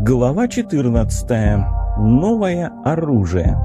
Глава 14. Новое оружие.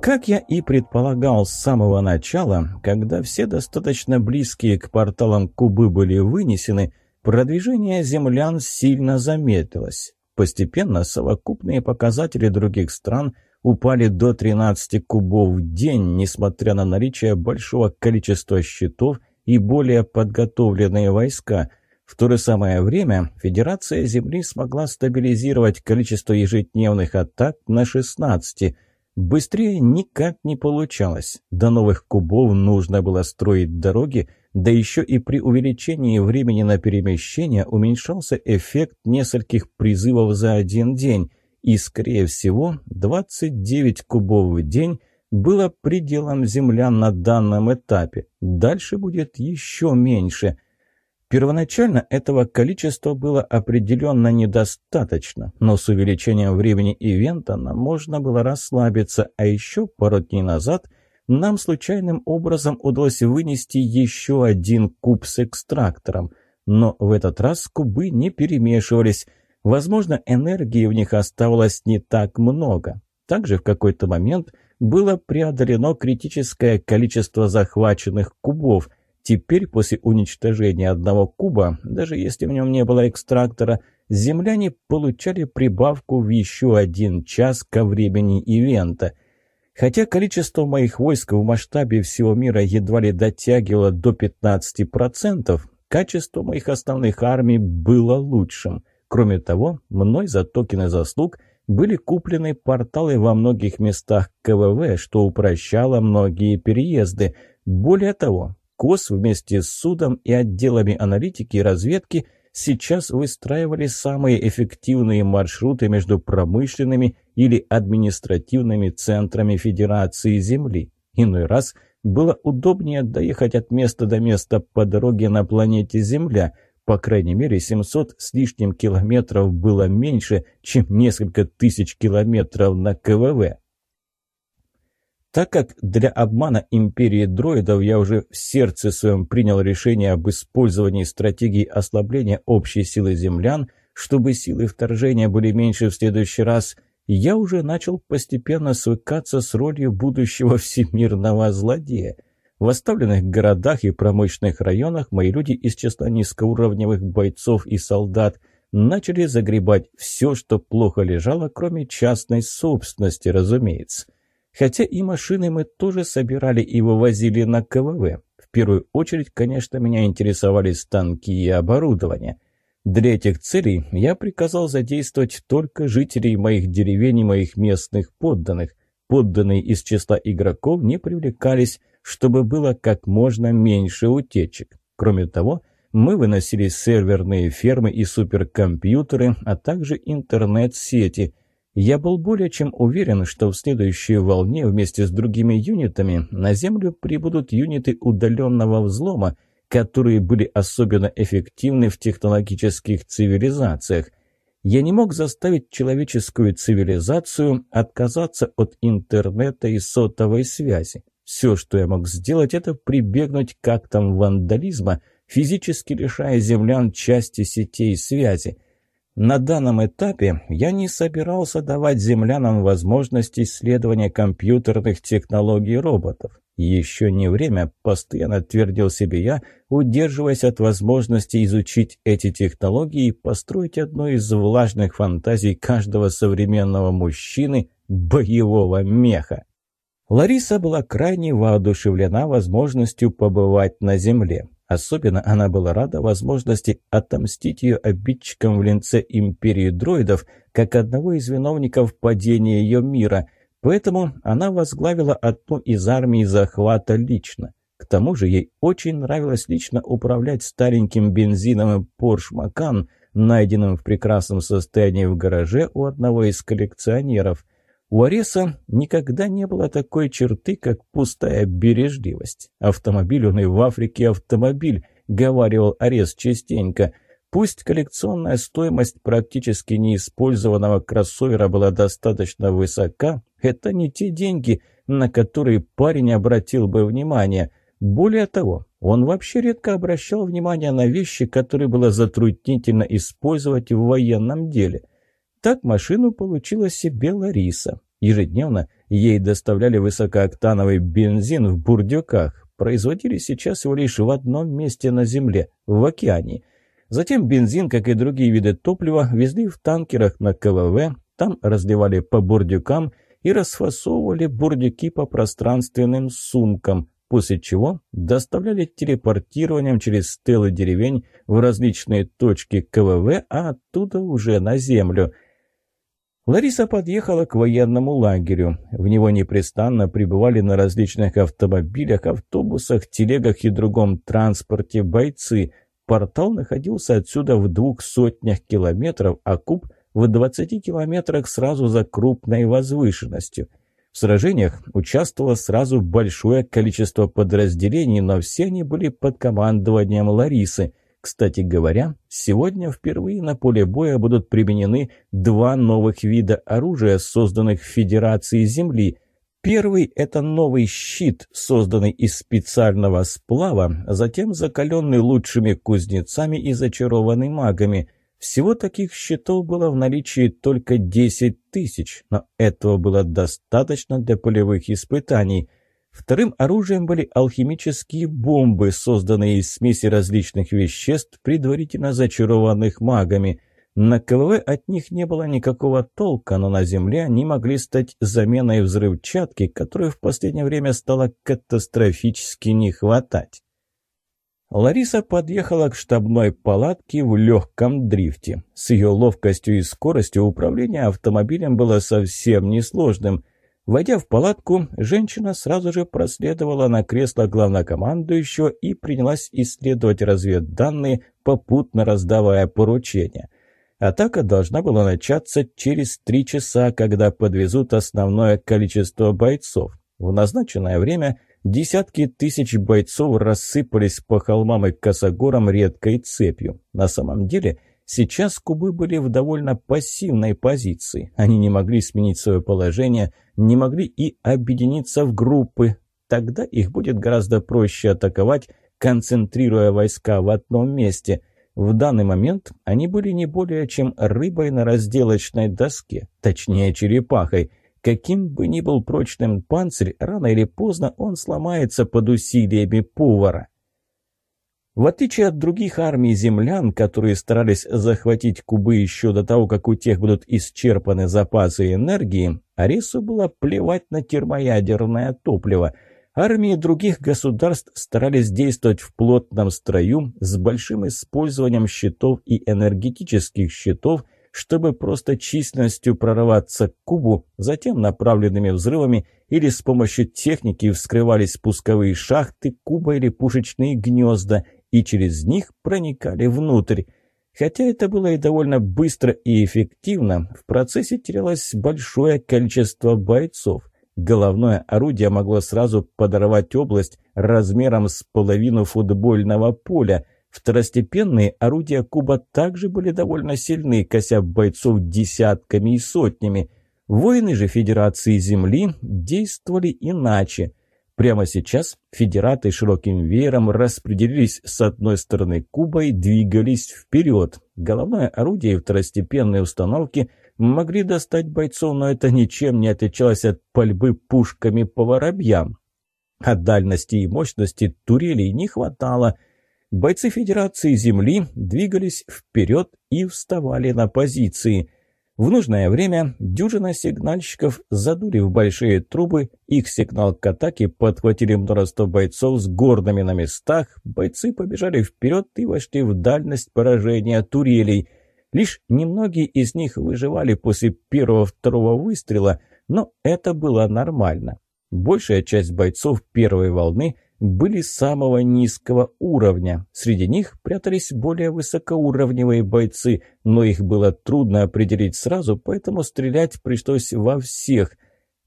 Как я и предполагал с самого начала, когда все достаточно близкие к порталам Кубы были вынесены, продвижение землян сильно замедлилось. Постепенно совокупные показатели других стран упали до 13 кубов в день, несмотря на наличие большого количества щитов и более подготовленные войска. В то же самое время Федерация Земли смогла стабилизировать количество ежедневных атак на 16. Быстрее никак не получалось. До новых кубов нужно было строить дороги, да еще и при увеличении времени на перемещение уменьшался эффект нескольких призывов за один день – и, скорее всего, 29 кубов в день было пределом землян на данном этапе. Дальше будет еще меньше. Первоначально этого количества было определенно недостаточно, но с увеличением времени ивента нам можно было расслабиться, а еще пару дней назад нам случайным образом удалось вынести еще один куб с экстрактором. Но в этот раз кубы не перемешивались – Возможно, энергии в них оставалось не так много. Также в какой-то момент было преодолено критическое количество захваченных кубов. Теперь, после уничтожения одного куба, даже если в нем не было экстрактора, земляне получали прибавку в еще один час ко времени ивента. Хотя количество моих войск в масштабе всего мира едва ли дотягивало до 15%, качество моих основных армий было лучшим – Кроме того, мной за токены заслуг были куплены порталы во многих местах КВВ, что упрощало многие переезды. Более того, КОС вместе с судом и отделами аналитики и разведки сейчас выстраивали самые эффективные маршруты между промышленными или административными центрами Федерации Земли. Иной раз было удобнее доехать от места до места по дороге на планете Земля – по крайней мере, 700 с лишним километров было меньше, чем несколько тысяч километров на КВВ. Так как для обмана империи дроидов я уже в сердце своем принял решение об использовании стратегии ослабления общей силы землян, чтобы силы вторжения были меньше в следующий раз, я уже начал постепенно свыкаться с ролью будущего всемирного злодея – в оставленных городах и промышленных районах мои люди из числа низкоуровневых бойцов и солдат начали загребать все, что плохо лежало, кроме частной собственности, разумеется. Хотя и машины мы тоже собирали и вывозили на КВВ. В первую очередь, конечно, меня интересовали станки и оборудование. Для этих целей я приказал задействовать только жителей моих деревень и моих местных подданных. Подданные из числа игроков не привлекались, чтобы было как можно меньше утечек. Кроме того, мы выносили серверные фермы и суперкомпьютеры, а также интернет-сети. Я был более чем уверен, что в следующей волне вместе с другими юнитами на Землю прибудут юниты удаленного взлома, которые были особенно эффективны в технологических цивилизациях. Я не мог заставить человеческую цивилизацию отказаться от интернета и сотовой связи. Все, что я мог сделать, это прибегнуть к актам вандализма, физически лишая землян части сетей связи. На данном этапе я не собирался давать землянам возможность исследования компьютерных технологий роботов. Еще не время, постоянно твердил себе я, удерживаясь от возможности изучить эти технологии и построить одну из влажных фантазий каждого современного мужчины – боевого меха. Лариса была крайне воодушевлена возможностью побывать на земле. Особенно она была рада возможности отомстить ее обидчикам в лице империи дроидов, как одного из виновников падения ее мира, поэтому она возглавила одну из армий захвата лично. К тому же ей очень нравилось лично управлять стареньким бензиновым Porsche Macan, найденным в прекрасном состоянии в гараже у одного из коллекционеров – у Ареса никогда не было такой черты, как пустая бережливость. Автомобиль он и в Африке автомобиль, говаривал Арес частенько. Пусть коллекционная стоимость практически неиспользованного кроссовера была достаточно высока, это не те деньги, на которые парень обратил бы внимание. Более того, Он вообще редко обращал внимание на вещи, которые было затруднительно использовать в военном деле. Так машину получила себе Лариса. Ежедневно ей доставляли высокооктановый бензин в бурдюках. Производили сейчас его лишь в одном месте на Земле, в океане. Затем бензин, как и другие виды топлива, везли в танкерах на КВВ, там разливали по бурдюкам и расфасовывали бурдюки по пространственным сумкам, после чего доставляли телепортированием через стелы деревень в различные точки КВВ, а оттуда уже на землю. Лариса подъехала к военному лагерю. В него непрестанно прибывали на различных автомобилях, автобусах, телегах и другом транспорте бойцы. Портал находился отсюда в двух сотнях километров, а куб в 20 километрах сразу за крупной возвышенностью. В сражениях участвовало сразу большое количество подразделений, но все они были под командованием Ларисы. Кстати говоря, сегодня впервые на поле боя будут применены два новых вида оружия, созданных Федерацией Земли – Первый – это новый щит, созданный из специального сплава, затем закаленный лучшими кузнецами и зачарованный магами. Всего таких щитов было в наличии только 10 тысяч, но этого было достаточно для полевых испытаний. Вторым оружием были алхимические бомбы, созданные из смеси различных веществ, предварительно зачарованных магами. На КВВ от них не было никакого толка, но на Земле они могли стать заменой взрывчатки, которой в последнее время стало катастрофически не хватать. Лариса подъехала к штабной палатке в легком дрифте. С ее ловкостью и скоростью управление автомобилем было совсем несложным. Войдя в палатку, женщина сразу же проследовала на кресло главнокомандующего и принялась исследовать разведданные, попутно раздавая поручения. Атака должна была начаться через три часа, когда подвезут основное количество бойцов. В назначенное время Десятки тысяч бойцов рассыпались по холмам и косогорам редкой цепью. На самом деле, сейчас кубы были в довольно пассивной позиции. Они не могли сменить свое положение, не могли и объединиться в группы. Тогда их будет гораздо проще атаковать, концентрируя войска в одном месте. В данный момент они были не более чем рыбой на разделочной доске, точнее черепахой – Каким бы ни был прочным панцирь, рано или поздно он сломается под усилиями повара. В отличие от других армий землян, которые старались захватить Кубы еще до того, как у тех будут исчерпаны запасы энергии, Арису было плевать на термоядерное топливо. Армии других государств старались действовать в плотном строю с большим использованием щитов и энергетических щитов – чтобы просто численностью прорываться к кубу, затем направленными взрывами или с помощью техники вскрывались спусковые шахты куба или пушечные гнезда, и через них проникали внутрь. Хотя это было и довольно быстро и эффективно, в процессе терялось большое количество бойцов. Головное орудие могло сразу подорвать область размером с половину футбольного поля – Второстепенные орудия Куба также были довольно сильны, кося бойцов десятками и сотнями. Воины же Федерации Земли действовали иначе. Прямо сейчас федераты широким веером распределились с одной стороны Куба и двигались вперед. Головное орудие и второстепенные установки могли достать бойцов, но это ничем не отличалось от пальбы пушками по воробьям. От дальности и мощности турелей не хватало – Бойцы Федерации Земли двигались вперед и вставали на позиции. В нужное время дюжина сигнальщиков задули в большие трубы, их сигнал к атаке подхватили множество бойцов с гордами на местах, бойцы побежали вперед и вошли в дальность поражения турелей. Лишь немногие из них выживали после первого-второго выстрела, но это было нормально. Большая часть бойцов первой волны – были самого низкого уровня. Среди них прятались более высокоуровневые бойцы, но их было трудно определить сразу, поэтому стрелять пришлось во всех.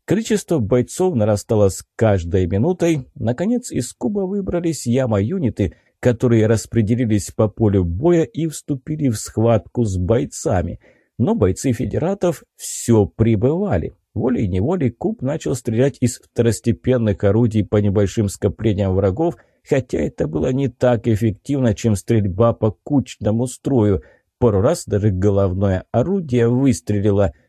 Количество бойцов нарастало с каждой минутой. Наконец из куба выбрались яма-юниты, которые распределились по полю боя и вступили в схватку с бойцами. Но бойцы федератов все прибывали. Волей-неволей Куб начал стрелять из второстепенных орудий по небольшим скоплениям врагов, хотя это было не так эффективно, чем стрельба по кучному строю. Пару раз даже головное орудие выстрелило –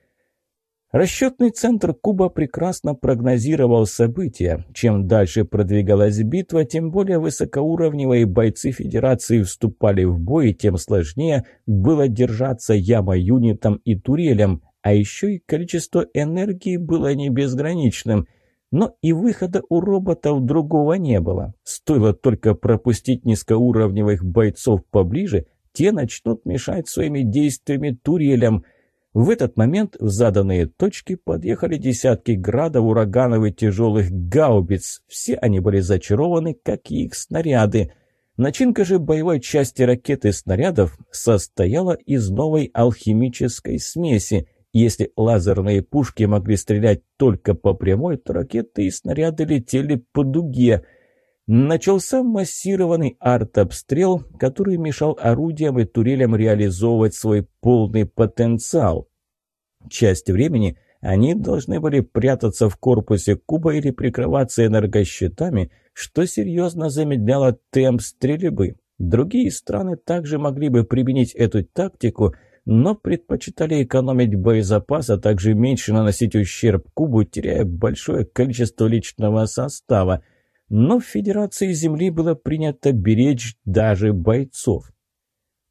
Расчетный центр Куба прекрасно прогнозировал события. Чем дальше продвигалась битва, тем более высокоуровневые бойцы Федерации вступали в бой, тем сложнее было держаться яма-юнитам и турелям, а еще и количество энергии было не безграничным. Но и выхода у роботов другого не было. Стоило только пропустить низкоуровневых бойцов поближе, те начнут мешать своими действиями турелям – в этот момент в заданные точки подъехали десятки градов, ураганов и тяжелых гаубиц. Все они были зачарованы, как и их снаряды. Начинка же боевой части ракеты снарядов состояла из новой алхимической смеси. Если лазерные пушки могли стрелять только по прямой, то ракеты и снаряды летели по дуге – Начался массированный артобстрел, который мешал орудиям и турелям реализовывать свой полный потенциал. Часть времени они должны были прятаться в корпусе куба или прикрываться энергощитами, что серьезно замедляло темп стрельбы. Другие страны также могли бы применить эту тактику, но предпочитали экономить боезапас, а также меньше наносить ущерб кубу, теряя большое количество личного состава – но в Федерации Земли было принято беречь даже бойцов.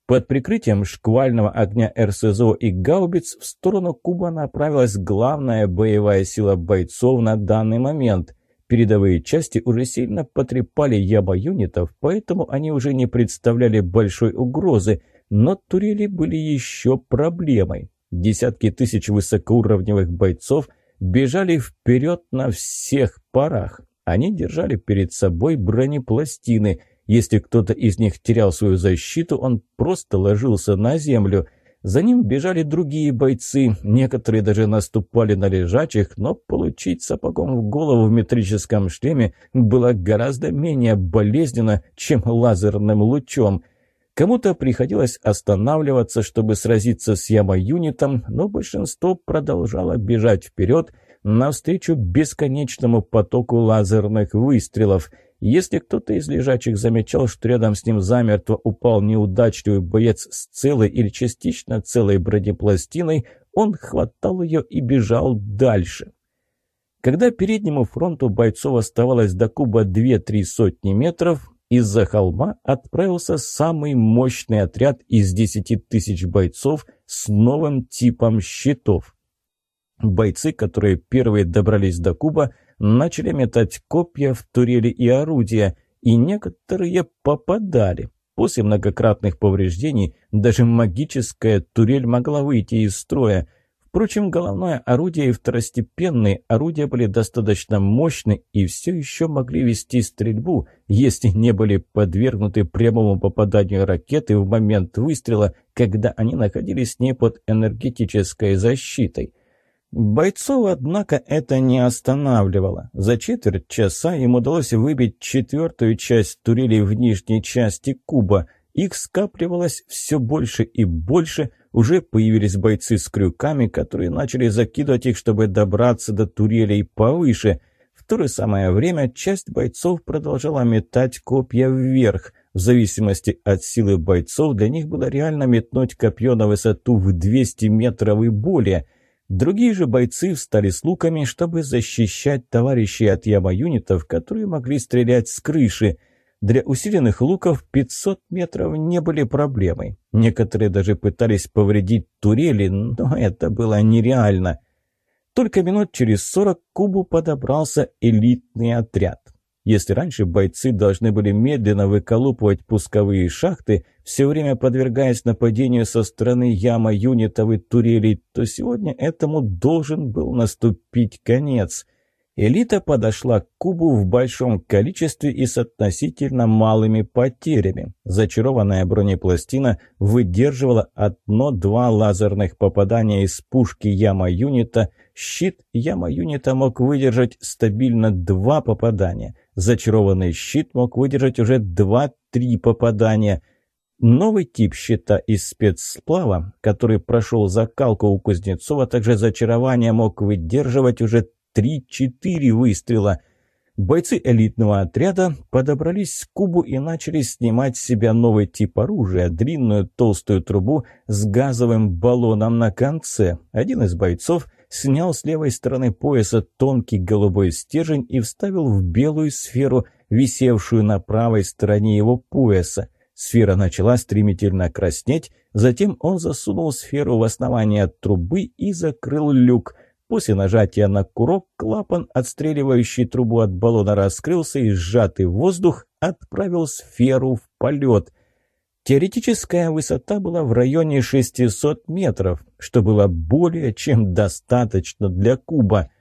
Под прикрытием шквального огня РСЗО и гаубиц в сторону Куба направилась главная боевая сила бойцов на данный момент. Передовые части уже сильно потрепали яба-юнитов, поэтому они уже не представляли большой угрозы, но турели были еще проблемой. Десятки тысяч высокоуровневых бойцов бежали вперед на всех парах. Они держали перед собой бронепластины. Если кто-то из них терял свою защиту, он просто ложился на землю. За ним бежали другие бойцы, некоторые даже наступали на лежачих, но получить сапогом в голову в метрическом шлеме было гораздо менее болезненно, чем лазерным лучом. Кому-то приходилось останавливаться, чтобы сразиться с яма-юнитом, но большинство продолжало бежать вперед – навстречу бесконечному потоку лазерных выстрелов. Если кто-то из лежачих замечал, что рядом с ним замертво упал неудачливый боец с целой или частично целой бронепластиной, он хватал ее и бежал дальше. Когда переднему фронту бойцов оставалось до куба две-три сотни метров, из-за холма отправился самый мощный отряд из десяти тысяч бойцов с новым типом щитов. Бойцы, которые первые добрались до куба, начали метать копья в турели и орудия, и некоторые попадали. После многократных повреждений даже магическая турель могла выйти из строя. Впрочем, головное орудие и второстепенные орудия были достаточно мощны и все еще могли вести стрельбу, если не были подвергнуты прямому попаданию ракеты в момент выстрела, когда они находились не под энергетической защитой. Бойцов, однако, это не останавливало. За четверть часа им удалось выбить четвертую часть турелей в нижней части куба. Их скапливалось все больше и больше. Уже появились бойцы с крюками, которые начали закидывать их, чтобы добраться до турелей повыше. В то же самое время часть бойцов продолжала метать копья вверх. В зависимости от силы бойцов для них было реально метнуть копье на высоту в 200 метров и более – Другие же бойцы встали с луками, чтобы защищать товарищей от яма-юнитов, которые могли стрелять с крыши. Для усиленных луков 500 метров не были проблемой. Некоторые даже пытались повредить турели, но это было нереально. Только минут через 40 к кубу подобрался элитный отряд. Если раньше бойцы должны были медленно выколупывать пусковые шахты, все время подвергаясь нападению со стороны яма юнитов и турелей, то сегодня этому должен был наступить конец. Элита подошла к кубу в большом количестве и с относительно малыми потерями. Зачарованная бронепластина выдерживала одно-два лазерных попадания из пушки яма юнита, щит яма юнита мог выдержать стабильно два попадания – Зачарованный щит мог выдержать уже 2-3 попадания. Новый тип щита из спецсплава, который прошел закалку у Кузнецова, также зачарование мог выдерживать уже 3-4 выстрела. Бойцы элитного отряда подобрались к кубу и начали снимать с себя новый тип оружия – длинную толстую трубу с газовым баллоном на конце. Один из бойцов снял с левой стороны пояса тонкий голубой стержень и вставил в белую сферу, висевшую на правой стороне его пояса. Сфера начала стремительно краснеть, затем он засунул сферу в основание трубы и закрыл люк – После нажатия на курок клапан, отстреливающий трубу от баллона, раскрылся и сжатый воздух отправил сферу в полет. Теоретическая высота была в районе 600 метров, что было более чем достаточно для куба.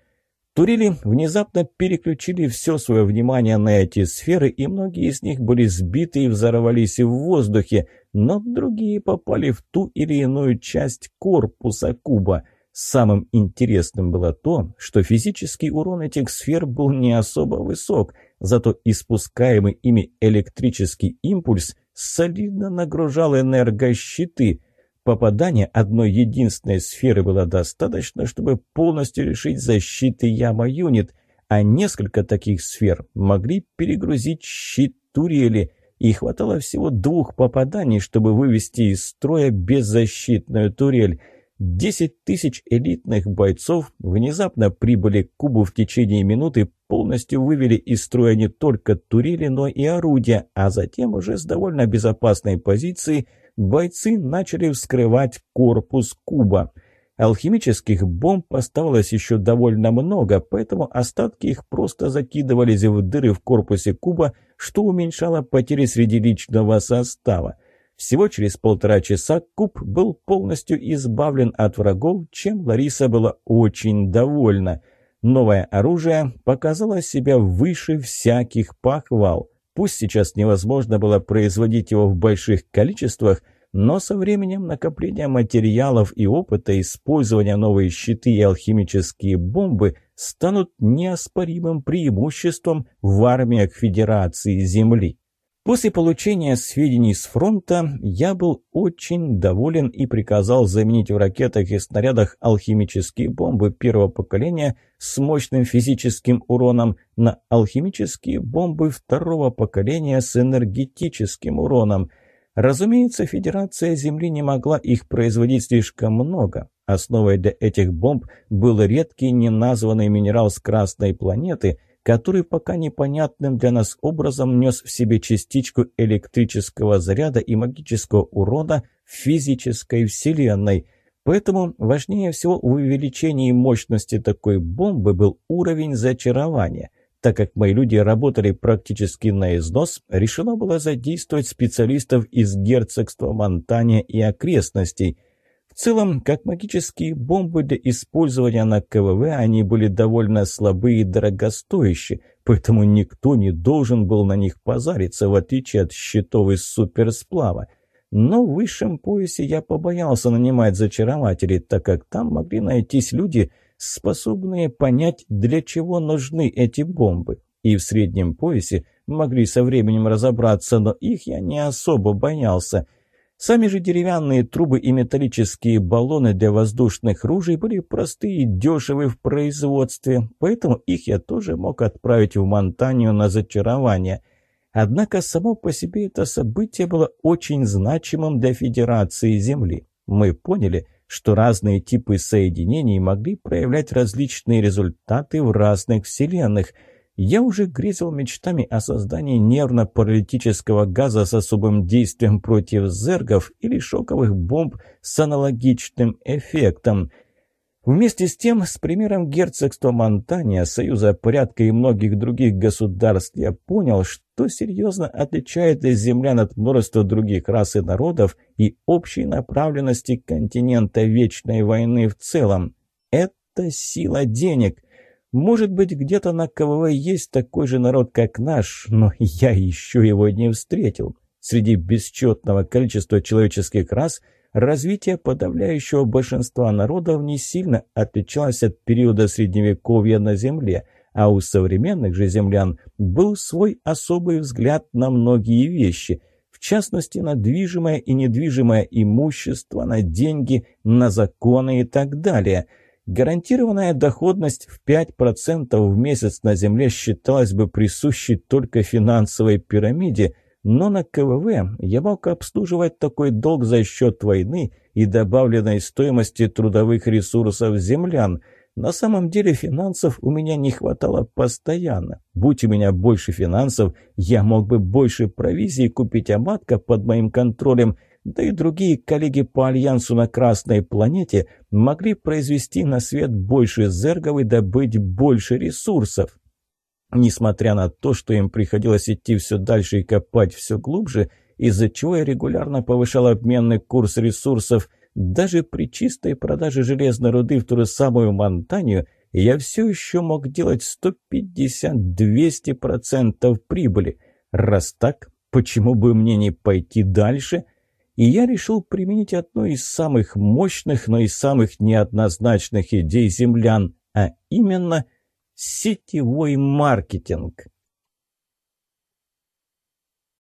Турели внезапно переключили все свое внимание на эти сферы, и многие из них были сбиты и взорвались в воздухе, но другие попали в ту или иную часть корпуса куба – Самым интересным было то, что физический урон этих сфер был не особо высок, зато испускаемый ими электрический импульс солидно нагружал энергощиты. Попадания одной единственной сферы было достаточно, чтобы полностью решить защиты Яма-юнит, а несколько таких сфер могли перегрузить щит турели, и хватало всего двух попаданий, чтобы вывести из строя беззащитную турель – Десять тысяч элитных бойцов внезапно прибыли к Кубу в течение минуты, полностью вывели из строя не только турели, но и орудия, а затем уже с довольно безопасной позиции бойцы начали вскрывать корпус Куба. Алхимических бомб оставалось еще довольно много, поэтому остатки их просто закидывались в дыры в корпусе Куба, что уменьшало потери среди личного состава. Всего через полтора часа куб был полностью избавлен от врагов, чем Лариса была очень довольна. Новое оружие показало себя выше всяких похвал. Пусть сейчас невозможно было производить его в больших количествах, но со временем накопления материалов и опыта использования новые щиты и алхимические бомбы станут неоспоримым преимуществом в армиях Федерации Земли. После получения сведений с фронта я был очень доволен и приказал заменить в ракетах и снарядах алхимические бомбы первого поколения с мощным физическим уроном на алхимические бомбы второго поколения с энергетическим уроном. Разумеется, Федерация Земли не могла их производить слишком много. Основой для этих бомб был редкий неназванный минерал с Красной планеты – который пока непонятным для нас образом нес в себе частичку электрического заряда и магического урона физической вселенной. Поэтому важнее всего в увеличении мощности такой бомбы был уровень зачарования. Так как мои люди работали практически на износ, решено было задействовать специалистов из герцогства Монтания и окрестностей – целом, как магические бомбы для использования на КВВ, они были довольно слабые и дорогостоящие, поэтому никто не должен был на них позариться, в отличие от щитов из суперсплава. Но в высшем поясе я побоялся нанимать зачарователей, так как там могли найтись люди, способные понять, для чего нужны эти бомбы. И в среднем поясе могли со временем разобраться, но их я не особо боялся – Сами же деревянные трубы и металлические баллоны для воздушных ружей были простые и дешевы в производстве, поэтому их я тоже мог отправить в Монтанию на зачарование. Однако само по себе это событие было очень значимым для Федерации Земли. Мы поняли, что разные типы соединений могли проявлять различные результаты в разных вселенных – я уже грезил мечтами о создании нервно-паралитического газа с особым действием против зергов или шоковых бомб с аналогичным эффектом. Вместе с тем, с примером герцогства Монтания, Союза порядка и многих других государств, я понял, что серьезно отличает землян от множества других рас и народов и общей направленности континента Вечной войны в целом. Это сила денег – может быть, где-то на КВВ есть такой же народ, как наш, но я еще его не встретил. Среди бесчетного количества человеческих рас развитие подавляющего большинства народов не сильно отличалось от периода Средневековья на Земле, а у современных же землян был свой особый взгляд на многие вещи, в частности на движимое и недвижимое имущество, на деньги, на законы и так далее – Гарантированная доходность в 5% в месяц на Земле считалась бы присущей только финансовой пирамиде, но на КВВ я мог обслуживать такой долг за счет войны и добавленной стоимости трудовых ресурсов землян. На самом деле финансов у меня не хватало постоянно. Будь у меня больше финансов, я мог бы больше провизии купить, а матка под моим контролем – да и другие коллеги по Альянсу на Красной планете могли произвести на свет больше зергов и добыть больше ресурсов. Несмотря на то, что им приходилось идти все дальше и копать все глубже, из-за чего я регулярно повышал обменный курс ресурсов, даже при чистой продаже железной руды в ту же самую Монтанию, я все еще мог делать 150-200% прибыли. Раз так, почему бы мне не пойти дальше – и я решил применить одну из самых мощных, но и самых неоднозначных идей землян, а именно сетевой маркетинг.